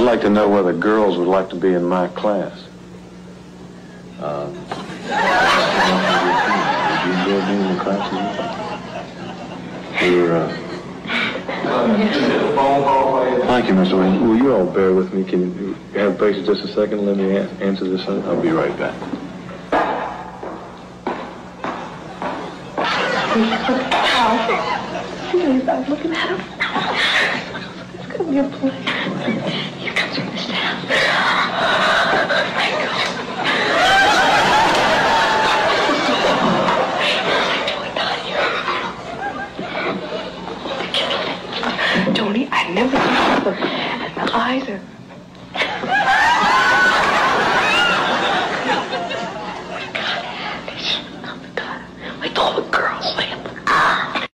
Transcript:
I'd like to know whether girls would like to be in my class. Uh, Would you enjoy being in the class? We're, uh... Thank you, Mr. Wayne. Will you all bear with me? Can you have patience just a second? Let me a- answer this. I'll be right back. Please, I'm looking at him. It's gonna be a play. You can turn this down. Tony, I never saw them. And the eyes are